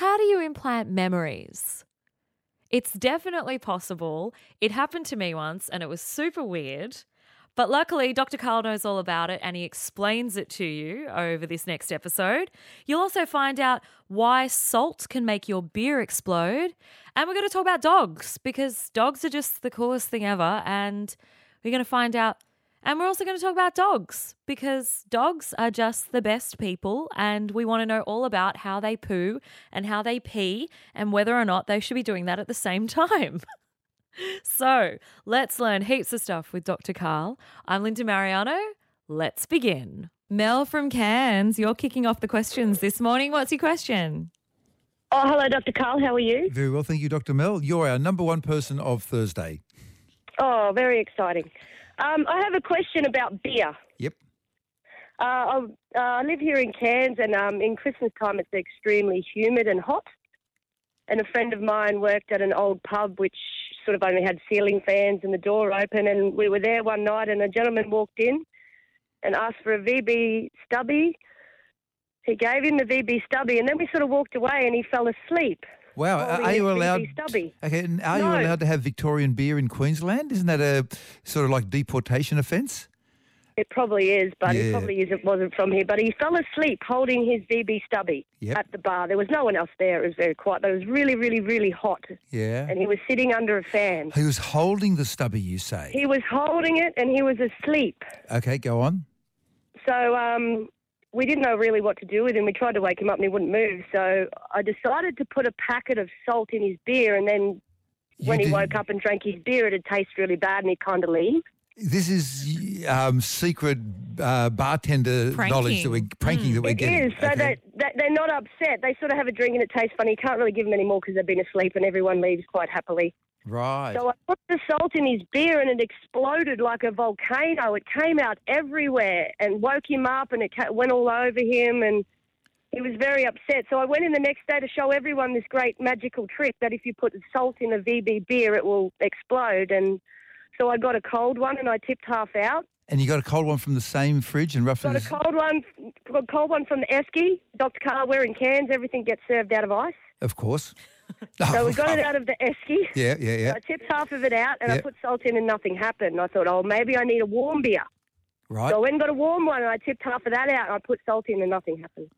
how do you implant memories? It's definitely possible. It happened to me once and it was super weird. But luckily, Dr. Karl knows all about it and he explains it to you over this next episode. You'll also find out why salt can make your beer explode. And we're going to talk about dogs because dogs are just the coolest thing ever. And we're going to find out and we're also going to talk about dogs because dogs are just the best people and we want to know all about how they poo and how they pee and whether or not they should be doing that at the same time. so let's learn heaps of stuff with Dr. Karl. I'm Linda Marigliano. Let's begin. Mel from Cairns, you're kicking off the questions this morning. What's your question? Oh, hello, Dr. Karl. How are you? Very well, thank you, Dr. Mel. You're our number one person of Thursday. Oh, very exciting. Um, I have a question about beer. Yep. Uh, I, uh, I live here in Cairns, and um, in Christmas time, it's extremely humid and hot. And a friend of mine worked at an old pub which sort of only had ceiling fans and the door open. And we were there one night, and a gentleman walked in and asked for a VB stubby. He gave him the VB stubby, and then we sort of walked away, and he fell asleep. Wow, are his you allowed? Stubby. Okay, and are No. you allowed to have Victorian beer in Queensland? Isn't that a sort of like deportation offence? It probably is, but Yeah. it probably isn't, wasn't from here. But he fell asleep holding his VB stubby Yep. at the bar. There was no one else there. It was very quiet, but it was really, really, really hot. Yeah. And he was sitting under a fan. He was holding the stubby, you say? He was holding it and he was asleep. Okay, go on. So um, we didn't know really what to do with him. We tried to wake him up and he wouldn't move. So I decided to put a packet of salt in his beer and then when You he did- woke up and drank his beer, it'd taste really bad and he'd kind of leave. This is um, secret uh, bartender knowledge that we're pranking that we're It getting. is. So okay? that, that they're not upset. They sort of have a drink and it tastes funny. You can't really give them any more because they've been asleep and everyone leaves quite happily. right. So I put the salt in his beer and it exploded like a volcano. It came out everywhere and woke him up and it ca- went all over him and he was very upset. So I went in the next day to show everyone this great magical trick that if you put salt in a VB beer, it will explode. And so I got a cold one and I tipped half out. and you got a cold one from the same fridge and roughly. Got a the- cold one, got a cold one from the Esky. Dr. Karl, we're in Cairns. Everything gets served out of ice. Of course. So we got it out of the Esky. Yeah, yeah, yeah. I tipped half of it out and I put salt in and nothing happened. I thought, oh, maybe I need a warm beer. Right. So I went and got a warm one and I tipped half of that out and I put salt in and nothing happened.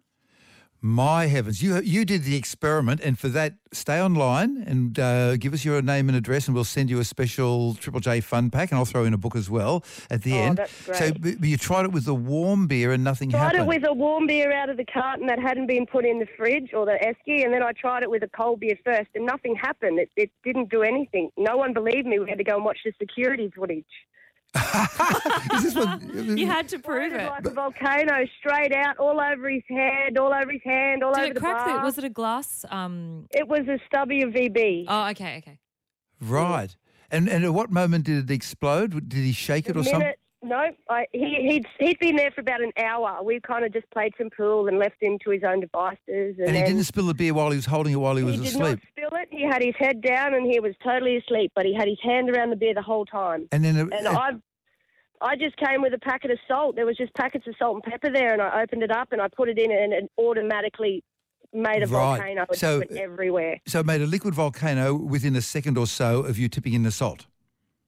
My heavens, you you did the experiment, and for that, stay online and uh, give us your name and address, and we'll send you a special Triple J fun pack, and I'll throw in a book as well at the Oh, end. that's So great. but but you tried it with the warm beer, and nothing Tried happened. Tried it with a warm beer out of the carton that hadn't been put in the fridge or the Esky, and then I tried it with a cold beer first, and nothing happened. It, it didn't do anything. No one believed me. We had to go and watch the security footage. Is this what, You had to prove Exploded it. like a volcano, straight out, all over his head, all over his hand, all Did over it the crack? bar. The, was it a glass? Um. It was a stubby of VB. Oh, okay, okay. right? And and at what moment did it explode? Did he shake it The or something? minute, no, I, he, he'd, he'd been there for about an hour. We kind of just played some pool and left him to his own devices. And, And he didn't spill the beer while he was holding it while he was he did not spill it. He had his head down and he was totally asleep, but he had his hand around the beer the whole time. And then And I, I just came with a packet of salt. There was just packets of salt and pepper there, and I opened it up and I put it in, and it automatically made a Right. volcano. So- everywhere. so it made a liquid volcano within a second or so of you tipping in the salt.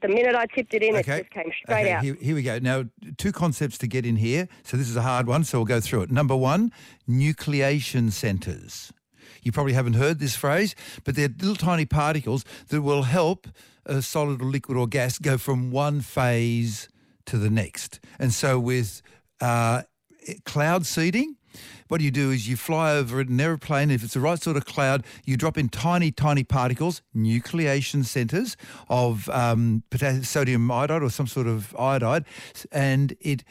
The minute I tipped it in, Okay. it just came straight okay, out. Here, here we go. Now, two concepts to get in here. So this is a hard one, so we'll go through it. Number one, nucleation centres. You probably haven't heard this phrase, but they're little tiny particles that will help a solid or liquid or gas go from one phase to the next. And so with uh, cloud seeding, what you do is you fly over an aeroplane. If it's the right sort of cloud, you drop in tiny, tiny particles, nucleation centres of um, sodium iodide or some sort of iodide, and it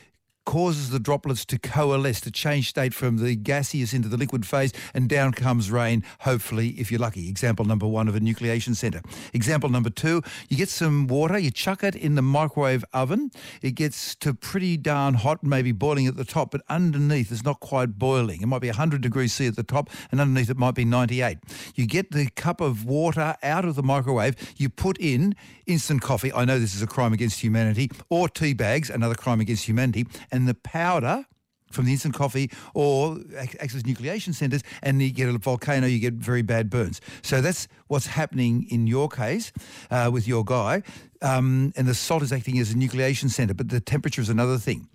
causes the droplets to coalesce, to change state from the gaseous into the liquid phase, and down comes rain, hopefully, if you're lucky. Example number one of a nucleation centre. Example number two, you get some water, you chuck it in the microwave oven. It gets to pretty darn hot, maybe boiling at the top, but underneath it's not quite boiling. It might be 100 degrees C at the top, and underneath it might be 98. You get the cup of water out of the microwave, you put in instant coffee. I know this is a crime against humanity, or tea bags, another crime against humanity, and the powder from the instant coffee or ac- acts as nucleation centers and you get a volcano, you get very bad burns. So that's what's happening in your case uh, with your guy. Um, and the salt is acting as a nucleation center, but the temperature is another thing.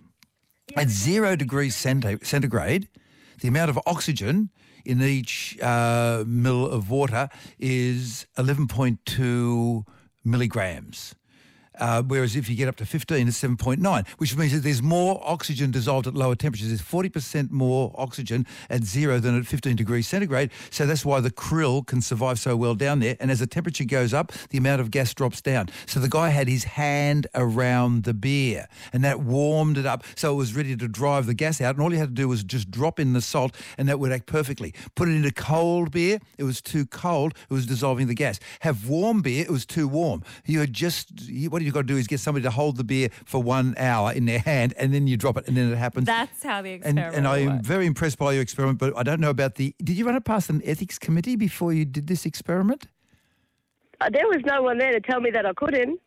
At zero degrees centi- centigrade, the amount of oxygen in each uh, mill of water is 11.2 milligrams. Uh, whereas if you get up to 15, it's 7.9, which means that there's more oxygen dissolved at lower temperatures. There's 40% more oxygen at zero than at 15 degrees centigrade. So that's why the krill can survive so well down there. And as the temperature goes up, the amount of gas drops down. So the guy had his hand around the beer and that warmed it up so it was ready to drive the gas out. And all you had to do was just drop in the salt and that would act perfectly. Put it into cold beer, it was too cold, it was dissolving the gas. Have warm beer, it was too warm. You had just, what you've got to do is get somebody to hold the beer for one hour in their hand and then you drop it and then it happens. That's how the experiment and I am very impressed by your experiment, but I don't know about the. Did you run it past an ethics committee before you did this experiment? Uh, there was no one there to tell me that I couldn't.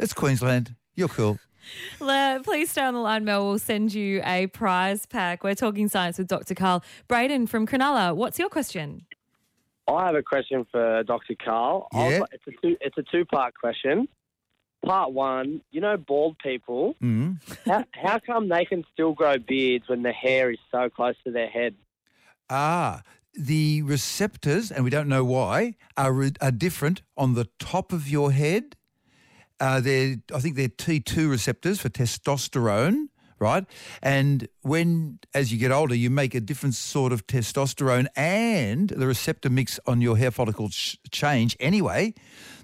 It's Queensland. You're cool. Le- Please stay on the line, Mel. We'll send you a prize pack. We're talking science with Dr. Karl. Braden from Cronulla, what's your question? I have a question for Dr. Karl. I'll- Yeah. It's a two, it's a two part question. Part one, you know, bald people. Mm. How, how come they can still grow beards when the hair is so close to their head? Ah, the receptors, and we don't know why, are, re- are different on the top of your head. Uh, they're, I think they're T2 receptors for testosterone, right? And when, as you get older, you make a different sort of testosterone and the receptor mix on your hair follicles ch- change anyway.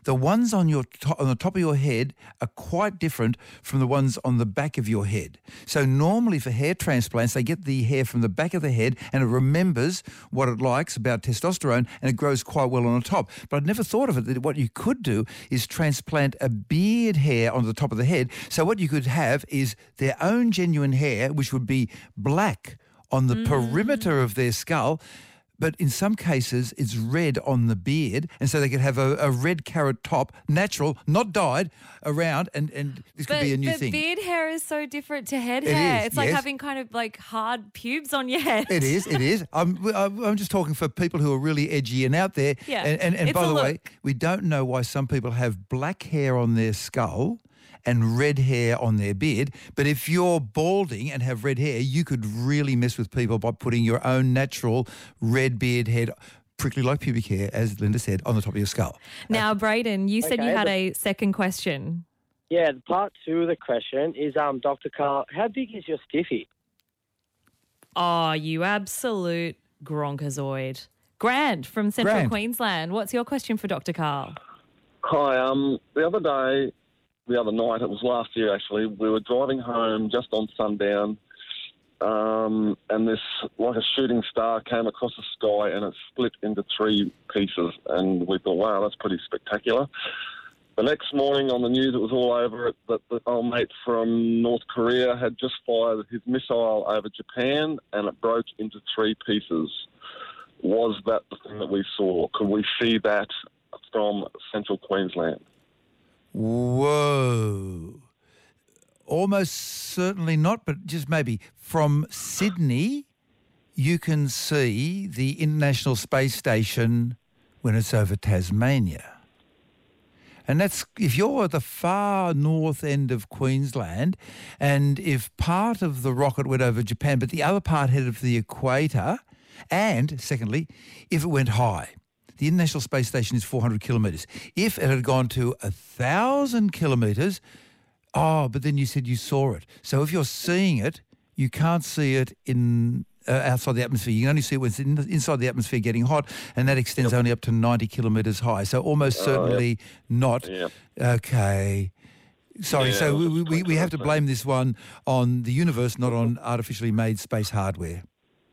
The ones on your on the top of your head are quite different from the ones on the back of your head. So normally for hair transplants, they get the hair from the back of the head and it remembers what it likes about testosterone and it grows quite well on the top. But I'd never thought of it that what you could do is transplant a beard hair on the top of the head. So what you could have is their own genuine hair, which would be black on the mm. perimeter of their skull. But in some cases, it's red on the beard, and so they could have a, a red carrot top, natural, not dyed, around, and, and this could be a new but thing. beard hair is so different to head It hair. is, it's like having kind of like hard pubes on your head. It is, it is. I'm, I'm just talking for people who are really edgy and out there. Yeah, And, and, and by the way, we don't know why some people have black hair on their skull and red hair on their beard. But if you're balding and have red hair, you could really mess with people by putting your own natural red beard head, prickly like pubic hair, as Linda said, on the top of your skull. Now, Braden, you said you had a second question. Yeah, the part two of the question is, um, Dr. Karl, how big is your stiffy? Oh, you absolute gronkazoid. Grant from Central Grant. Queensland. What's your question for Dr. Karl? Hi. Um, the other day, the other night, it was last year actually. We were driving home just on sundown, um, and this like a shooting star came across the sky, and it split into three pieces. And we thought, wow, that's pretty spectacular. The next morning on the news, it was all over it that the old mate from North Korea had just fired his missile over Japan, and it broke into three pieces. Was that the thing that we saw? Could we see that from central Queensland? Whoa. Almost certainly not, but just maybe. From Sydney, you can see the International Space Station when it's over Tasmania. And that's if you're at the far north end of Queensland, and if part of the rocket went over Japan, but the other part headed for the equator, and secondly, if it went high. The International Space Station is 400 kilometres. If it had gone to a thousand kilometres, oh, but then you said you saw it. So if you're seeing it, you can't see it in uh, outside the atmosphere. You can only see it when it's in, inside the atmosphere getting hot, and that extends only up to 90 kilometres high. So almost certainly not. Yeah. Okay. Sorry, Yeah, so we, we, we have to blame this one on the universe, not on artificially made space hardware.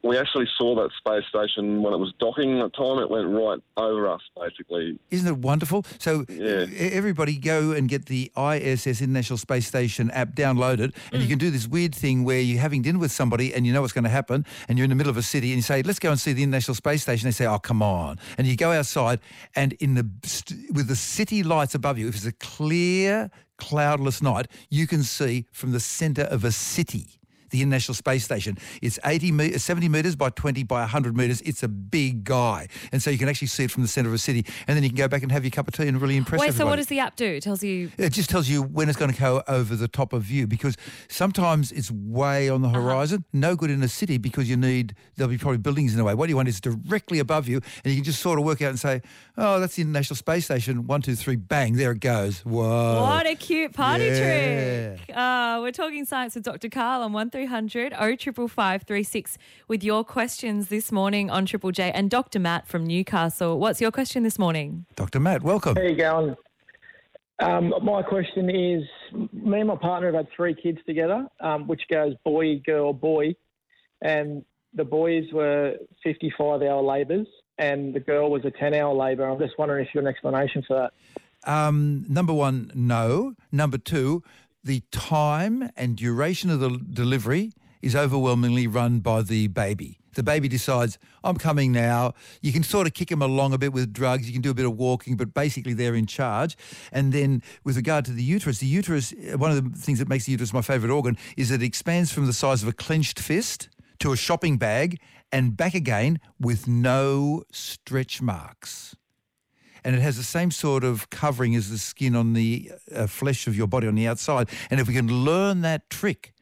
We actually saw that space station when it was docking at the time. It went right over us, basically. Isn't it wonderful? So Yeah. everybody go and get the ISS International Space Station app downloaded, and you mm. can do this weird thing where you're having dinner with somebody and you know what's going to happen, and you're in the middle of a city and you say, "Let's go and see the International Space Station." They say, "Oh, come on!" And you go outside, and in the st- with the city lights above you, if it's a clear, cloudless night, you can see from the centre of a city. The International Space Station. It's 80 me- 70 metres by 20 by 100 metres. It's a big guy. And so you can actually see it from the centre of a city. And then you can go back and have your cup of tea and really impress Wait, everybody. so what does the app do? It tells you. It just tells you when it's going to go over the top of you because sometimes it's way on the Uh-huh. horizon. No good in a city because you need, there'll be probably buildings in the way. What you want is directly above you and you can just sort of work out and say, oh, that's the International Space Station. One, two, three, bang, there it goes. Whoa. What a cute party. Yeah. trick. Uh, we're talking science with Dr. Karl on 1300 055536 with your questions this morning on Triple J and Dr. Matt from Newcastle. What's your question this morning? Dr. Matt, welcome. How you going? Um, my question is, me and my partner have had three kids together, um, which goes boy, girl, boy, and the boys were 55-hour labours, and the girl was a 10-hour labour. I'm just wondering if you have an explanation for that. Um, number one, no. Number two, the time and duration of the delivery is overwhelmingly run by the baby. The baby decides, I'm coming now. You can sort of kick them along a bit with drugs. You can do a bit of walking, but basically they're in charge. And then with regard to the uterus, the uterus, uh, one of the things that makes the uterus my favourite organ is that it expands from the size of a clenched fist to a shopping bag and back again with no stretch marks and it has the same sort of covering as the skin on the uh, flesh of your body on the outside. And if we can learn that trick,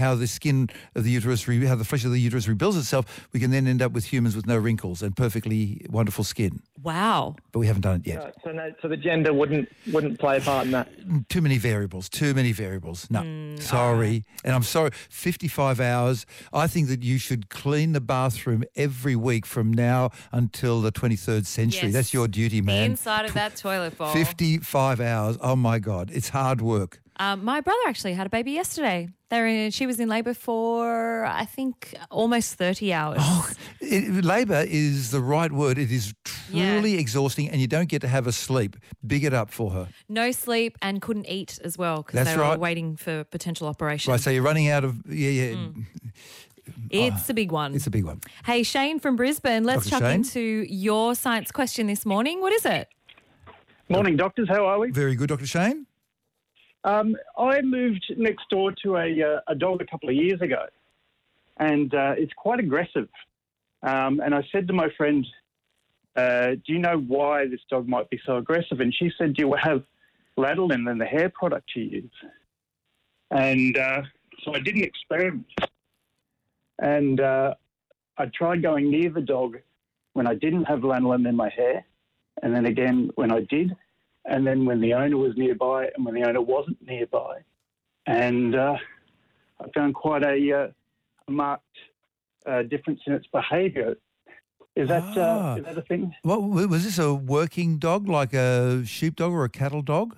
how the skin of the uterus, re- how the flesh of the uterus rebuilds itself, we can then end up with humans with no wrinkles and perfectly wonderful skin. Wow. But we haven't done it yet. Uh, so, no, so the gender wouldn't wouldn't play a part in that. Too many variables. Too many variables. No, Mm, sorry. And I'm sorry. 55 hours. I think that you should clean the bathroom every week from now until the 23rd century. Yes. That's your duty, The man. inside of that toilet bowl. 55 hours. Oh my God. It's hard work. Um, my brother actually had a baby yesterday. They're in, she was in labour for, I think, almost 30 hours. Oh, it, labour is the right word. It is Yeah. truly exhausting and you don't get to have a sleep. Big it up for her. No sleep and couldn't eat as well because they were right. waiting for potential operation. Right, so you're running out of, yeah, yeah. Mm. it's a big one. It's a big one. Hey, Shane from Brisbane, let's Dr. chuck Shane? into your science question this morning. What is it? Morning, doctors. How are we? Very good, Dr. Shane. Um, I moved next door to a, uh, a dog a couple of years ago, and uh, it's quite aggressive. Um, and I said to my friend, uh, "Do you know why this dog might be so aggressive?" And she said, "Do you have Lanolin in the hair product you use?" And uh, so I did an experiment, and uh, I tried going near the dog when I didn't have lanolin in my hair, and then again when I did, and then when the owner was nearby and when the owner wasn't nearby. And uh, I found quite a, uh, a marked uh, difference in its behaviour. Is that, Ah. uh, is that a thing? What, was this a working dog, like a sheepdog or a cattle dog?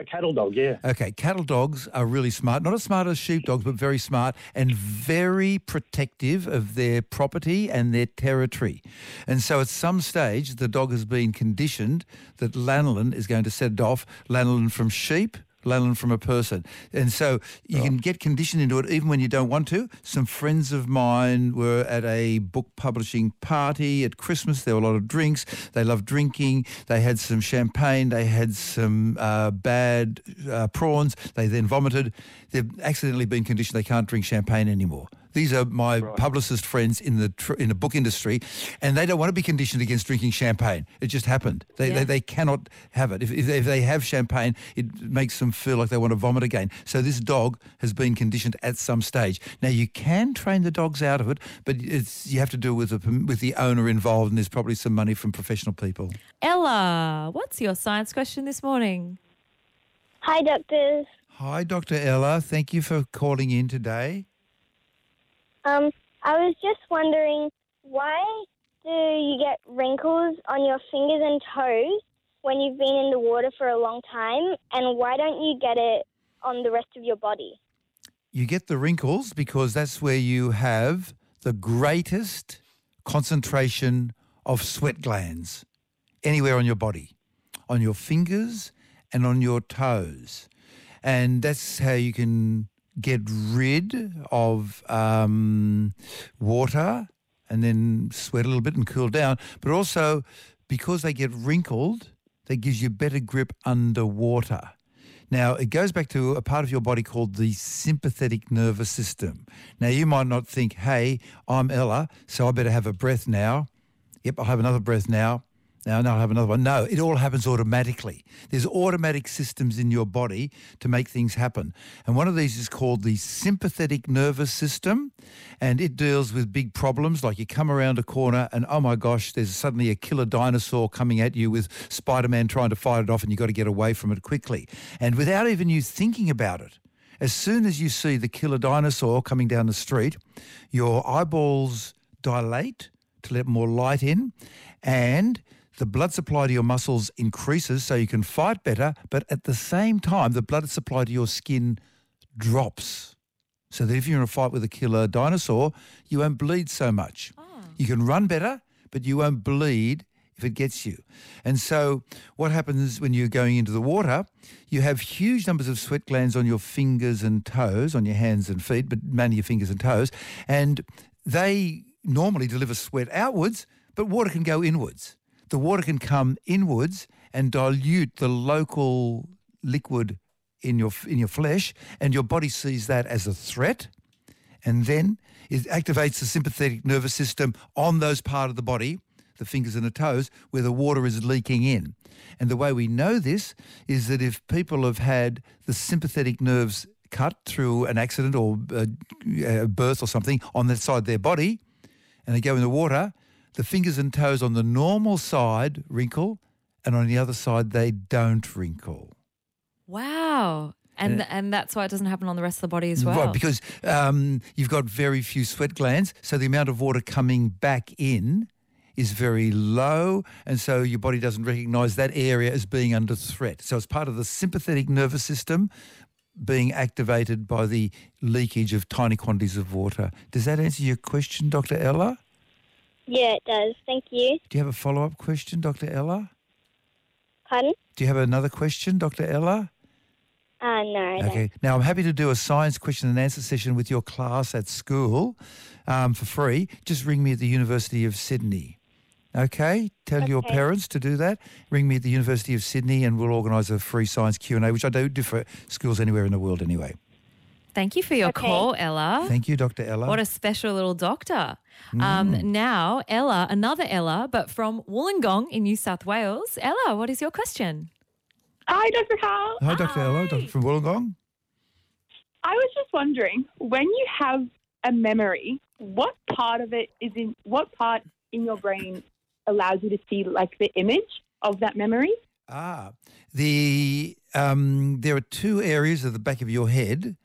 A cattle dog, yeah. Okay, cattle dogs are really smart. Not as smart as sheepdogs, but very smart and very protective of their property and their territory. And so at some stage, the dog has been conditioned that lanolin is going to set it off, lanolin from sheep, lanolin from a person. And so you can get conditioned into it even when you don't want to. Some friends of mine were at a book publishing party at Christmas. There were a lot of drinks. They love drinking. They had some champagne. They had some uh, bad uh, prawns. They then vomited. They've accidentally been conditioned they can't drink champagne anymore. These are my publicist friends in the tr- in the book industry, and they don't want to be conditioned against drinking champagne. It just happened. They, Yeah. they, they cannot have it. If, if, if they have champagne, it makes them feel like they want to vomit again. So this dog has been conditioned at some stage. Now you can train the dogs out of it, but it's you have to do it with the with the owner involved, and there's probably some money from professional people. Ella, what's your science question this morning? Hi, doctors. Hi, Dr. Ella. Thank you for calling in today. Um, I was just wondering why do you get wrinkles on your fingers and toes when you've been in the water for a long time, and why don't you get it on the rest of your body? You get the wrinkles because that's where you have the greatest concentration of sweat glands anywhere on your body, on your fingers and on your toes. And that's how you can get rid of um, water and then sweat a little bit and cool down. But also, because they get wrinkled, that gives you better grip underwater. Now, it goes back to a part of your body called the sympathetic nervous system. Now, you might not think, hey, I'm Ella, so I better have a breath now. Yep, I'll have another breath now. Now, now I'll have another one. No, it all happens automatically. There's automatic systems in your body to make things happen. And one of these is called the sympathetic nervous system. And it deals with big problems like you come around a corner and, oh my gosh, there's suddenly a killer dinosaur coming at you with Spider-Man trying to fight it off and you've got to get away from it quickly. And without even you thinking about it, as soon as you see the killer dinosaur coming down the street, your eyeballs dilate to let more light in and the blood supply to your muscles increases so you can fight better, but at the same time, the blood supply to your skin drops. So that if you're in a fight with a killer dinosaur, you won't bleed so much. Ah. You can run better, but you won't bleed if it gets you. And so what happens when you're going into the water, you have huge numbers of sweat glands on your fingers and toes, on your hands and feet, but mainly your fingers and toes, and they normally deliver sweat outwards, but water can go inwards the water can come inwards and dilute the local liquid in your in your flesh, and your body sees that as a threat, and then it activates the sympathetic nervous system on those part of the body, the fingers and the toes, where the water is leaking in. And the way we know this is that if people have had the sympathetic nerves cut through an accident or uh, a birth or something on that side of their body, and they go in the water, the fingers and toes on the normal side wrinkle, and on the other side they don't wrinkle. Wow. And, and that's why it doesn't happen on the rest of the body as well. Right, because um, you've got very few sweat glands, so the amount of water coming back in is very low, and so your body doesn't recognise that area as being under threat. So it's part of the sympathetic nervous system being activated by the leakage of tiny quantities of water. Does that answer your question, Dr. Ella? Yeah, it does. Thank you. Do you have a follow-up question, Dr. Ella? Pardon? Do you have another question, Dr. Ella? Uh, no, I don't. Okay. Now, I'm happy to do a science question and answer session with your class at school um, for free. Just ring me at the University of Sydney. Okay? Tell your parents to do that. Ring me at the University of Sydney and we'll organise a free science Q&A, which I do do for schools anywhere in the world anyway. Thank you for your Okay. call, Ella. Thank you, Dr. Ella. What a special little doctor. Mm. Um, now, Ella, another Ella, but from Wollongong in New South Wales. Ella, what is your question? Hi, Dr. Karl. Hi, Dr. Ella, Dr. from Wollongong. I was just wondering, when you have a memory, what part of it is in what part in your brain allows you to see like the image of that memory? Ah, the um, there are two areas at the back of your head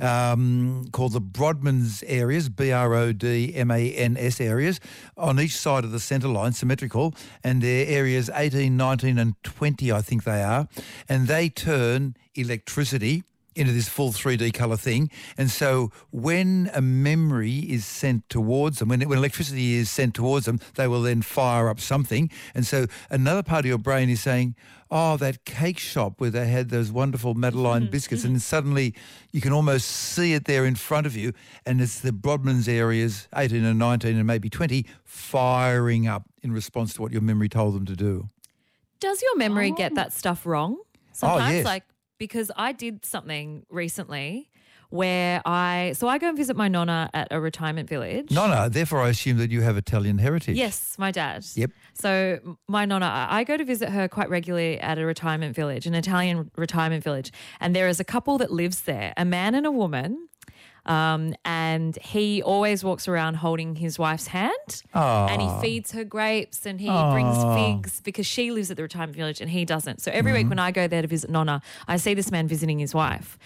um, called the Brodmann's areas, B-R-O-D-M-A-N-S areas, on each side of the centre line, symmetrical, and they're areas 18, 19 and 20, I think they are, and they turn electricity into this full 3D colour thing. And so when a memory is sent towards them, when, when electricity is sent towards them, they will then fire up something. And so another part of your brain is saying, oh, that cake shop where they had those wonderful Madeline mm-hmm. biscuits. Mm-hmm. And suddenly you can almost see it there in front of you. And it's the Brodmann's areas, 18 and 19 and maybe 20, firing up in response to what your memory told them to do. Does your memory get Oh. that stuff wrong? Oh, Sometimes, yes. like because I did something recently where I so I go and visit my nonna at a retirement village. Nonna, therefore I assume that you have Italian heritage. Yes, my dad. Yep. So my nonna, I I go to visit her quite regularly at a retirement village, an Italian retirement village, and there is a couple that lives there, a man and a woman. Um, and he always walks around holding his wife's hand and he feeds her grapes and he Aw. brings figs because she lives at the retirement village and he doesn't. So every week when I go there to visit Nonna, I see this man visiting his wife.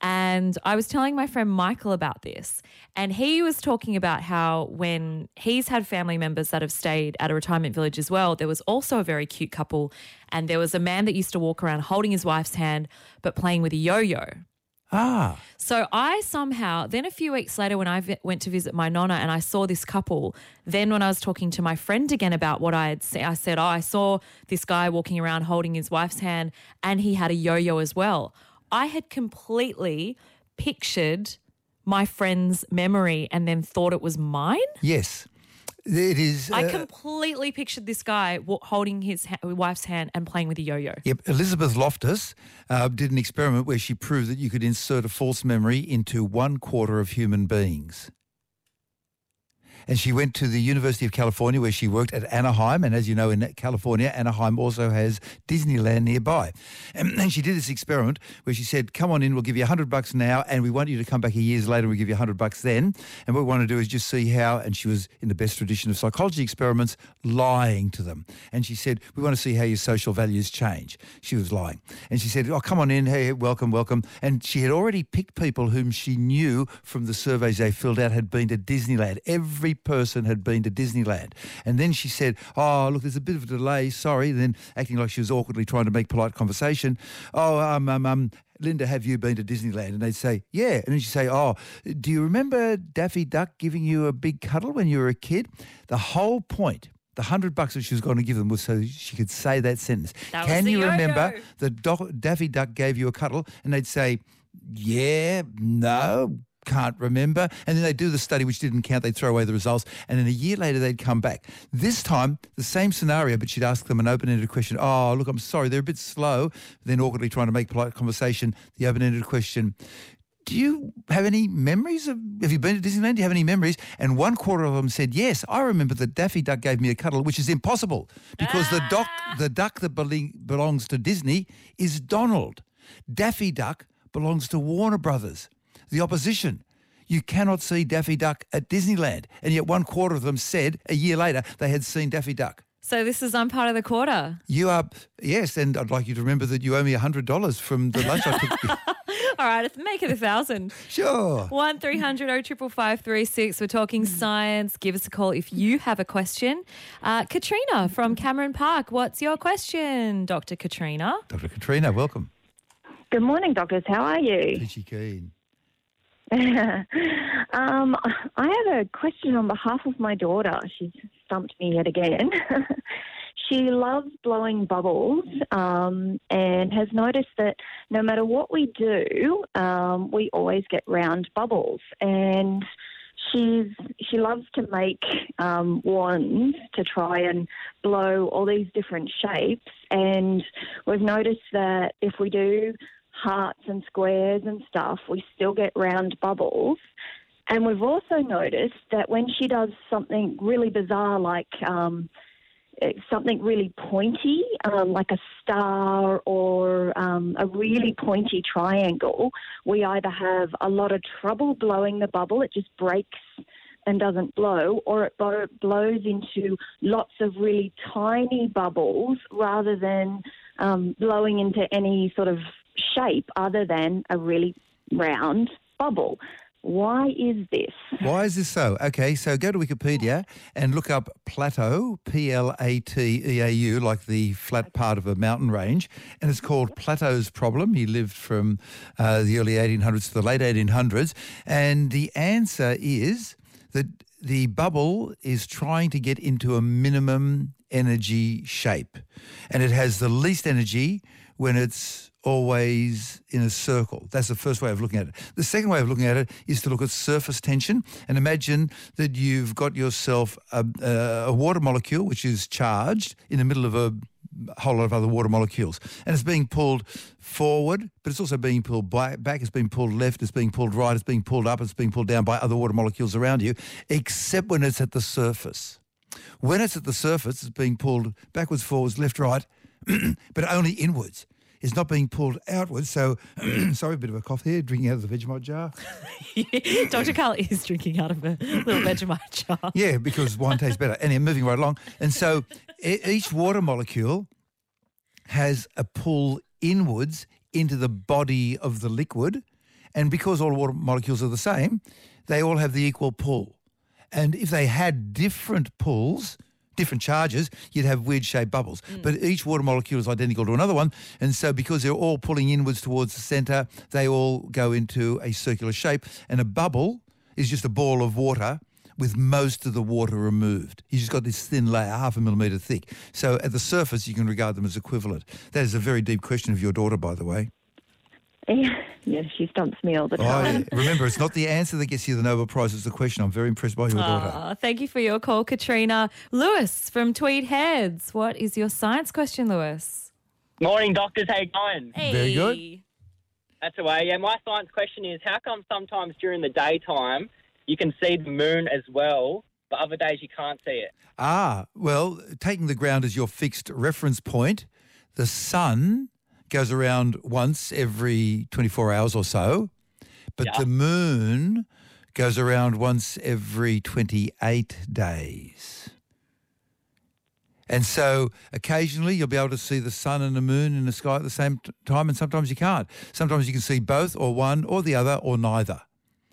And I was telling my friend Michael about this, and he was talking about how when he's had family members that have stayed at a retirement village as well, there was also a very cute couple, and there was a man that used to walk around holding his wife's hand but playing with a yo yo. Ah, So I somehow, then a few weeks later, when I went to visit my nonna and I saw this couple, then when I was talking to my friend again about what I had seen, I said, Oh, I saw this guy walking around holding his wife's hand and he had a yo yo as well. I had completely pictured my friend's memory and then thought it was mine. yes. It is. I uh, completely pictured this guy wa- holding his ha- wife's hand and playing with a yo-yo. Yep, Elizabeth Loftus uh, did an experiment where she proved that you could insert a false memory into one quarter of human beings. And she went to the University of California where she worked at Anaheim. And as you know, in California, Anaheim also has Disneyland nearby. And, and she did this experiment where she said, come on in, we'll give you 100 bucks now and we want you to come back a years later, we'll give you 100 bucks then. And what we want to do is just see how, and she was in the best tradition of psychology experiments, lying to them. And she said, we want to see how your social values change. She was lying. And she said, oh, come on in, hey, welcome, welcome. And she had already picked people whom she knew from the surveys they filled out had been to Disneyland. Every person had been to Disneyland. And then she said, oh, look, there's a bit of a delay, sorry. And then acting like she was awkwardly trying to make polite conversation. Oh, um, um, um, Linda, have you been to Disneyland? And they'd say, yeah. And then she'd say, oh, do you remember Daffy Duck giving you a big cuddle when you were a kid? The whole point the hundred bucks that she was going to give them was so she could say that sentence. That Can you yo-yo. remember that Daffy Duck gave you a cuddle? And they'd say, yeah, no, can't remember. And then they'd do the study, which didn't count. They'd throw away the results. And then a year later, they'd come back. This time, the same scenario, but she'd ask them an open-ended question. Oh, look, I'm sorry, they're a bit slow. Then awkwardly trying to make polite conversation, the open-ended question, do you have any memories of, have you been to Disneyland? Do you have any memories? And one quarter of them said, yes, I remember that Daffy Duck gave me a cuddle, which is impossible because the, doc, ah. the duck that belongs to Disney is Donald. Daffy Duck belongs to Warner Brothers, the opposition. You cannot see Daffy Duck at Disneyland. And yet one quarter of them said a year later they had seen Daffy Duck. So this is I'm part of the quarter. You are, yes, and I'd like you to remember that you owe me $100 from the lunch I took. All right, make it a thousand. Sure. One 300 055536. We're talking science. Give us a call if you have a question. Uh, Katrina from Cameron Park. What's your question, Dr. Katrina? Dr. Katrina, welcome. Good morning, doctors. How are you? Peachy keen. um, I have a question on behalf of my daughter. She's stumped me yet again. she loves blowing bubbles um, and has noticed that no matter what we do, um, we always get round bubbles. And she's she loves to make um, wands to try and blow all these different shapes. And we've noticed that if we do hearts and squares and stuff, we still get round bubbles. And we've also noticed that when she does something really bizarre, like um, eh, something really pointy, um, like a star or um, a really pointy triangle, we either have a lot of trouble blowing the bubble, it just breaks and doesn't blow, or it blows into lots of really tiny bubbles rather than um, blowing into any sort of shape other than a really round bubble. Why is this? Why is this so? Okay, so go to Wikipedia and look up plateau, P-L-A-T-E-A-U, like the flat part of a mountain range, and it's called Plateau's problem. He lived from uh, the early 1800s to the late 1800s, and the answer is that the bubble is trying to get into a minimum energy shape, and it has the least energy when it's always in a circle. That's the first way of looking at it. The second way of looking at it is to look at surface tension and imagine that you've got yourself a, a water molecule which is charged in the middle of a whole lot of other water molecules. And it's being pulled forward, but it's also being pulled back, it's being pulled left, it's being pulled right, it's being pulled up, it's being pulled down by other water molecules around you, except when it's at the surface. When it's at the surface, it's being pulled backwards, forwards, left, right, but only inwards. It's not being pulled outwards. So, sorry, a bit of a cough here, drinking out of the Vegemite jar. Dr. Karl is drinking out of a little Vegemite jar. Yeah, because wine tastes better. And moving right along. And so each water molecule has a pull inwards into the body of the liquid. And because all water molecules are the same, they all have the equal pull. And if they had different pulls, different charges, you'd have weird shaped bubbles. Mm. But each water molecule is identical to another one. And so because they're all pulling inwards towards the centre, they all go into a circular shape. And a bubble is just a ball of water with most of the water removed. You've just got this thin layer, half a millimetre thick. So at the surface, you can regard them as equivalent. That is a very deep question of your daughter, by the way. yeah, she stumps me all the Oh, time. yeah. Remember, it's not the answer that gets you the Nobel Prize, it's the question. I'm very impressed by your daughter. Thank you for your call, Katrina. Lewis from Tweed Heads. What is your science question, Lewis? Morning, doctors. How you going? Very good. That's the way. Yeah, my science question is: How come sometimes during the daytime you can see the moon as well, but other days you can't see it? Ah, well, taking the ground as your fixed reference point, the sun goes around once every 24 hours or so, but Yeah. the moon goes around once every 28 days. And so occasionally you'll be able to see the sun and the moon in the sky at the same time, and sometimes you can't. Sometimes you can see both, or one, or the other, or neither.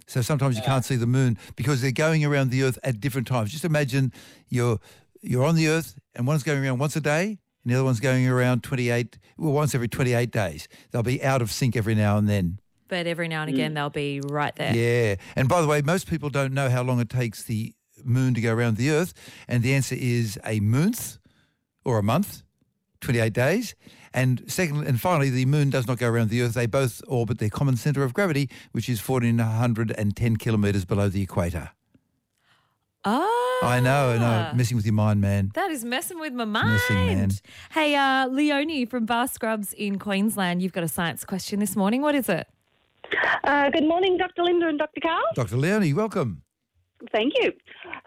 So sometimes you can't see the moon because they're going around the Earth at different times. Just imagine you're you're on the Earth and one's going around once a day and the other one's going around 28, well, once every 28 days. They'll be out of sync every now and then. But every now and mm. again, they'll be right there. Yeah. And by the way, most people don't know how long it takes the moon to go around the Earth. And the answer is a month or a month, 28 days. And second, and finally, the moon does not go around the Earth. They both orbit their common centre of gravity, which is 1,410 kilometres below the equator. Ah. I know, I know. Messing with your mind, man. That is messing with my mind. Messing, man. Hey, uh, Leonie from Bar Scrubs in Queensland, you've got a science question this morning. What is it? Uh, good morning, Dr. Linda and Dr. Karl. Dr. Leonie, welcome. Thank you.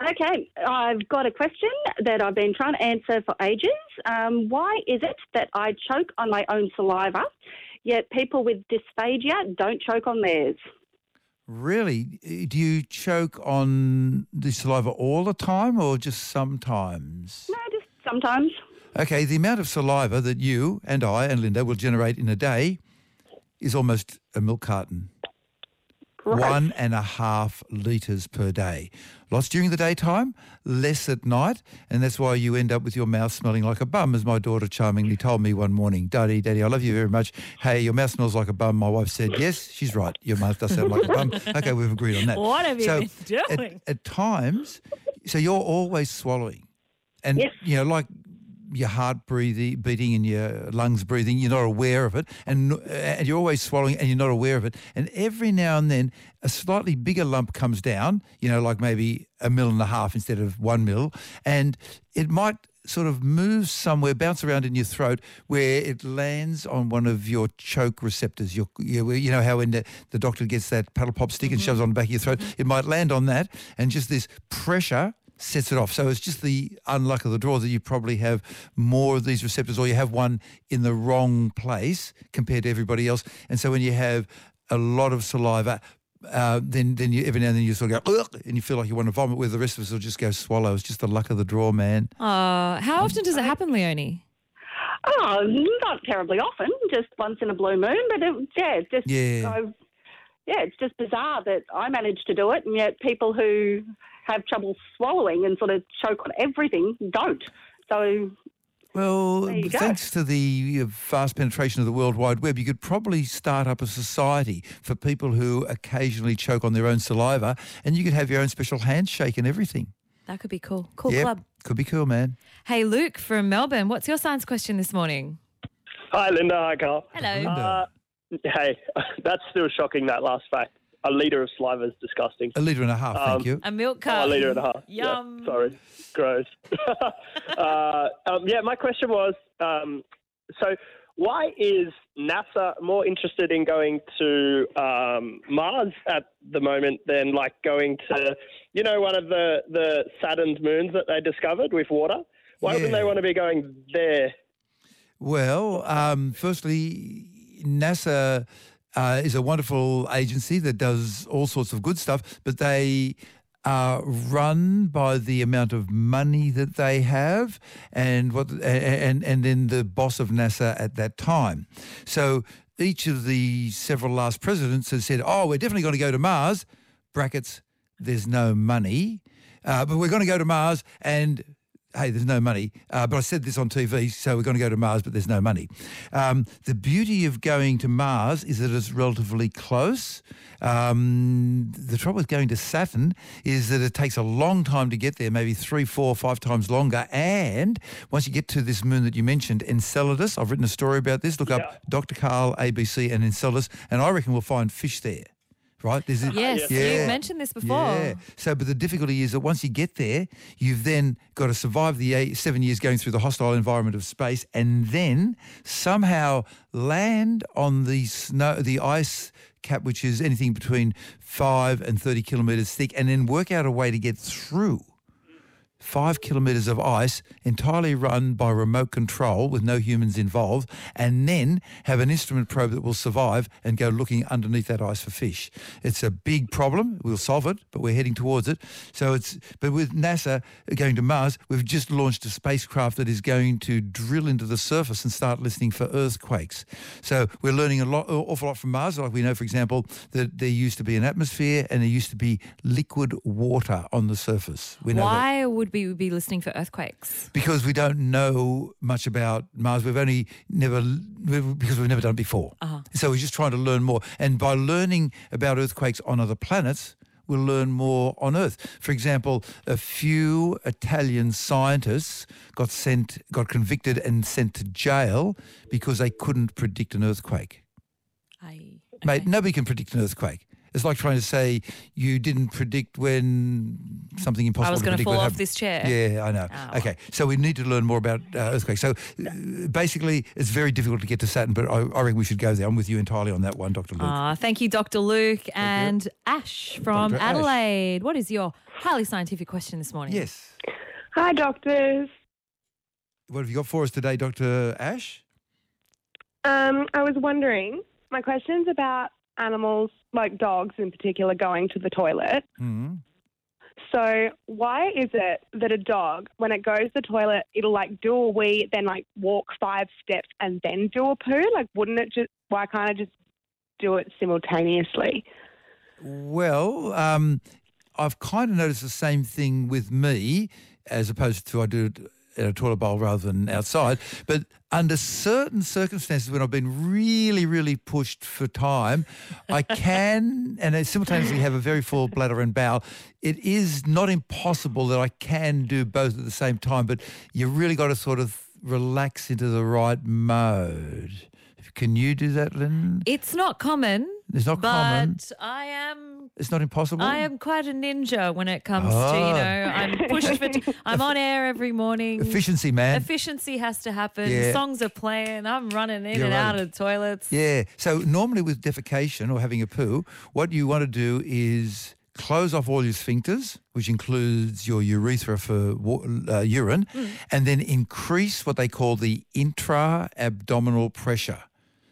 Okay, I've got a question that I've been trying to answer for ages. Um, why is it that I choke on my own saliva, yet people with dysphagia don't choke on theirs? Really? Eh, do you choke on the saliva all the time or just sometimes? No, just sometimes. Okay, the amount of saliva that you and I and Linda will generate in a day is almost a milk carton. One and a half litres per day. Lots during the daytime, less at night, and that's why you end up with your mouth smelling like a bum, as my daughter charmingly told me one morning. Daddy, Daddy, I love you very much. Hey, your mouth smells like a bum. My wife said, yes, she's right. Your mouth does sound like a bum. Okay, we've agreed on that. What have you So, been at- doing? At, times, so you're always swallowing. And, Yes. you know, like your heart breathing, beating and your lungs breathing, you're not aware of it, and and you're always swallowing and you're not aware of it. And every now and then, a slightly bigger lump comes down, you know, like maybe a mil and a half instead of one mil, and it might sort of move somewhere, bounce around in your throat, where it lands on one of your choke receptors. Your, your you know how when the, the doctor gets that paddle pop stick and mm-hmm. shoves on the back of your throat, mm-hmm. it might land on that, and just this pressure sets it off. So it's just the unluck of the draw that you probably have more of these receptors or you have one in the wrong place compared to everybody else. And so when you have a lot of saliva, uh, then then you, every now and then you sort of go, Ugh, and you feel like you want to vomit, where the rest of us will just go swallow. It's just the luck of the draw, man. Uh, how often does it happen, Leonie? Oh, not terribly often, just once in a blue moon. But it, yeah, it's just Yeah. I've- yeah, it's just bizarre that I managed to do it, and yet people who have trouble swallowing and sort of choke on everything don't. So Well, There you go. thanks to the uh, fast penetration of the World Wide Web, you could probably start up a society for people who occasionally choke on their own saliva, and you could have your own special handshake and everything. That could be cool. Cool Yep, club. Could be cool, man. Hey, Luke from Melbourne, what's your science question this morning? Hi, Linda. Hi, Karl. Hello. Uh, hey, that's still shocking, that last fact. A litre of saliva is disgusting. A litre and a half, Um, thank you. A milk Oh, a litre and a half. Yum. Yeah, sorry. Gross. uh, um, yeah, my question was um, so why is NASA more interested in going to um, Mars at the moment than like going to, you know, one of the, the Saturn's moons that they discovered with water? Why wouldn't they want to be going there? Well, um, firstly, NASA uh, is a wonderful agency that does all sorts of good stuff, but they are run by the amount of money that they have and what and and then the boss of NASA at that time. So each of the several last presidents has said, "Oh, we're definitely going to go to Mars." Brackets. There's no money, uh, but we're going to go to Mars and hey, there's no money. Uh, but I said this on TV, so we're going to go to Mars, but there's no money. Um, the beauty of going to Mars is that it's relatively close. Um, the trouble with going to Saturn is that it takes a long time to get there, maybe three, four, five times longer. And once you get to this moon that you mentioned, Enceladus, I've written a story about this. Look up Dr. Karl, ABC, and Enceladus, and I reckon we'll find fish there. Right? There's a- Yes, you've mentioned this before. Yeah. So, but the difficulty is that once you get there, you've then got to survive the eight, seven years going through the hostile environment of space, and then somehow land on the snow, the ice cap, which is anything between five and thirty kilometres thick, and then work out a way to get through five kilometres of ice entirely run by remote control with no humans involved, and then have an instrument probe that will survive and go looking underneath that ice for fish. It's a big problem. We'll solve it, but we're heading towards it. So it's but with NASA going to Mars, we've just launched a spacecraft that is going to drill into the surface and start listening for earthquakes. So we're learning a lot, an awful lot from Mars. Like we know, for example, that there used to be an atmosphere and there used to be liquid water on the surface. We know that. Why would we be listening for earthquakes? Because we don't know much about Mars. We've only never, we've- because we've never done it before. Uh-huh. So we're just trying to learn more. And by learning about earthquakes on other planets, we'll learn more on Earth. For example, a few Italian scientists got sent, got convicted and sent to jail because they couldn't predict an earthquake. Mate, nobody can predict an earthquake. It's like trying to say you didn't predict when something impossible I was gonna fall off happen. this chair. Yeah, I know. Oh, okay, so we need to learn more about uh, earthquakes. So uh, basically, it's very difficult to get to Saturn, but I, I reckon we should go there. I'm with you entirely on that one, Dr. Luke. Ah, thank you, Dr. Luke and Ash from Dr. Ash. Adelaide. What is your highly scientific question this morning? Yes. Hi, doctors. What have you got for us today, Dr. Ash? Um, I was wondering, my question's about animals, like dogs in particular, going to the toilet. Hmm. So, why is it that a dog, when it goes to the toilet, it'll like do a wee, then like walk five steps and then do a poo? Like, wouldn't it just, why can't it just do it simultaneously? Well, um, I've kind of noticed the same thing with me, as opposed to I do it in a toilet bowl rather than outside. But under certain circumstances, when I've been really, really pushed for time, I can, and I simultaneously have a very full bladder and bowel. It is not impossible that I can do both at the same time, but you really got to sort of relax into the right mode. Can you do that, Lynn? It's not common. It's not but common. But I am It's not impossible. I am quite a ninja when it comes to, you Ah. know, I'm pushed for, t- I'm on air every morning. Efficiency, man. Efficiency has to happen. Yeah. Songs are playing. I'm running in You're and out of toilets. Yeah. So normally with defecation or having a poo, what you want to do is close off all your sphincters, which includes your urethra for uh, urine, and then increase what they call the intra-abdominal pressure.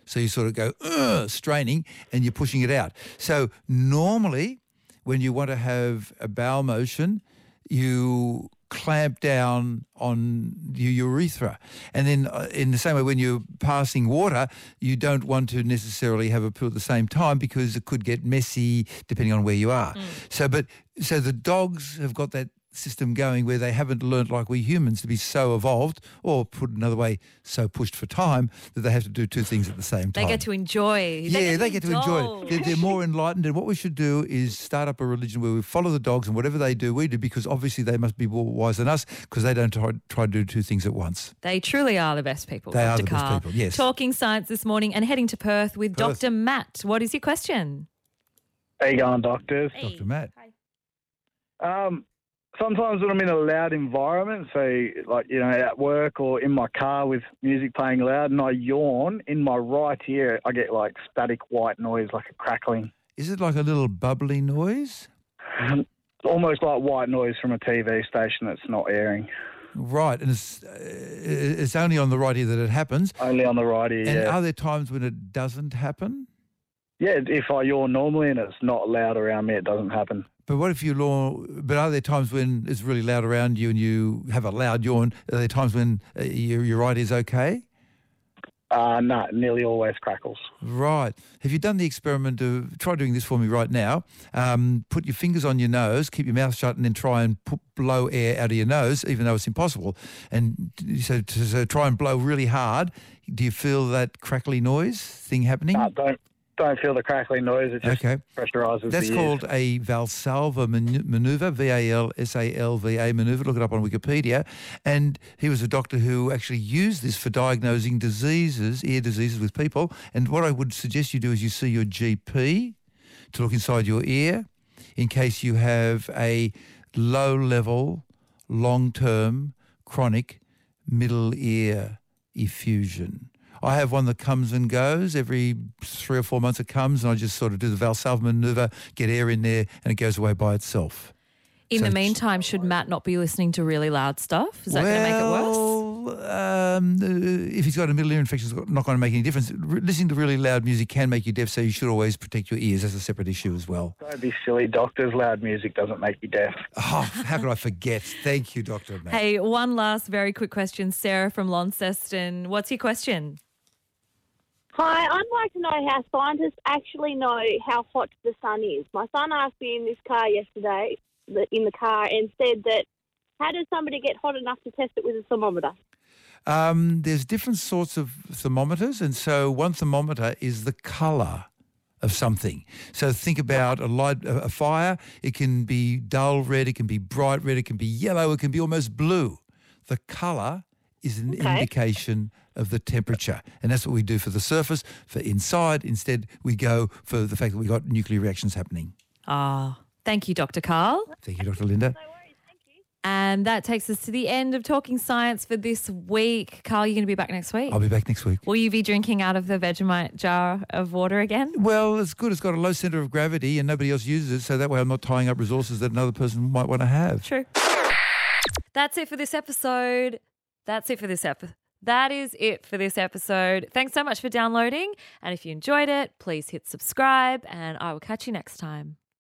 So you sort of go straining and you're pushing it out. So normally when you want to have a bowel motion, you clamp down on your urethra. And then uh, in the same way, when you're passing water, you don't want to necessarily have a poo at the same time because it could get messy depending on where you are. So, but so the dogs have got that system going where they haven't learnt like we humans to be so evolved or put another way so pushed for time that they have to do two things at the same time. They get to enjoy. yeah, they get to enjoy They're, they're more enlightened. And what we should do is start up a religion where we follow the dogs and whatever they do, we do, because obviously they must be more wise than us because they don't try, try to do two things at once. They truly are the best people. They are Dr. the best people, yes. Talking science this morning and heading to Perth with Perth. Dr. Matt. What is your question? How you going, doctors? Dr. Matt. Um, sometimes when I'm in a loud environment, so like you know at work or in my car with music playing loud, and I yawn in my right ear, I get like static white noise, like a crackling, Is it like a little bubbly noise? almost like white noise from a TV station that's not airing. Right, and it's uh, it's only on the right ear that it happens. Only on the right ear. And yeah. are there times when it doesn't happen? yeah, if I yawn normally and it's not loud around me, it doesn't happen. But what if you law? But are there times when it's really loud around you and you have a loud yawn? Are there times when uh, your, your right is okay? Uh, no, nearly always crackles. Right. Have you done the experiment of try doing this for me right now? Um, put your fingers on your nose, keep your mouth shut, and then try and put, blow air out of your nose, even though it's impossible. And so, so try and blow really hard. Do you feel that crackly noise thing happening? No, don't don't feel the crackling noise. It just Okay. pressurizes That's the ears. called a Valsalva maneuver, V-A-L-S-A-L-V-A maneuver. Look it up on Wikipedia. And he was a doctor who actually used this for diagnosing diseases, ear diseases with people. And what I would suggest you do is you see your GP to look inside your ear in case you have a low-level, long-term, chronic middle ear effusion. I have one that comes and goes. Every three or four months it comes and I just sort of do the Valsalva maneuver, get air in there and it goes away by itself. In So the meantime, should Matt not be listening to really loud stuff? Is that going to make it worse? Well, um, if he's got a middle ear infection, it's not going to make any difference. R- listening to really loud music can make you deaf, so you should always protect your ears. That's a separate issue as well. Don't be silly, doctors. Loud music doesn't make you deaf. Oh, how could I forget? Thank you, Dr. Matt. Hey, one last very quick question. Sarah from Launceston. What's your question? Hi, I'd like to know how scientists actually know how hot the sun is. My son asked me in this car yesterday, in the car, and said that how does somebody get hot enough to test it with a thermometer? Um, there's different sorts of thermometers, and so one thermometer is the colour of something. So think about a light, a a fire. It can be dull red, it can be bright red, it can be yellow, it can be almost blue. The colour is an Okay. indication of the temperature, and that's what we do for the surface. For inside, instead, we go for the fact that we've got nuclear reactions happening. Ah, thank you, Dr. Karl. Thank you, Dr. Linda. And that takes us to the end of Talking Science for this week. Karl, you're going to be back next week. I'll be back next week. Will you be drinking out of the Vegemite jar of water again? Well, it's good. It's got a low centre of gravity and nobody else uses it, so that way I'm not tying up resources that another person might want to have. True. That's it for this episode. That's it for this episode. That is it for this episode. Thanks so much for downloading. And if you enjoyed it, please hit subscribe, and I will catch you next time.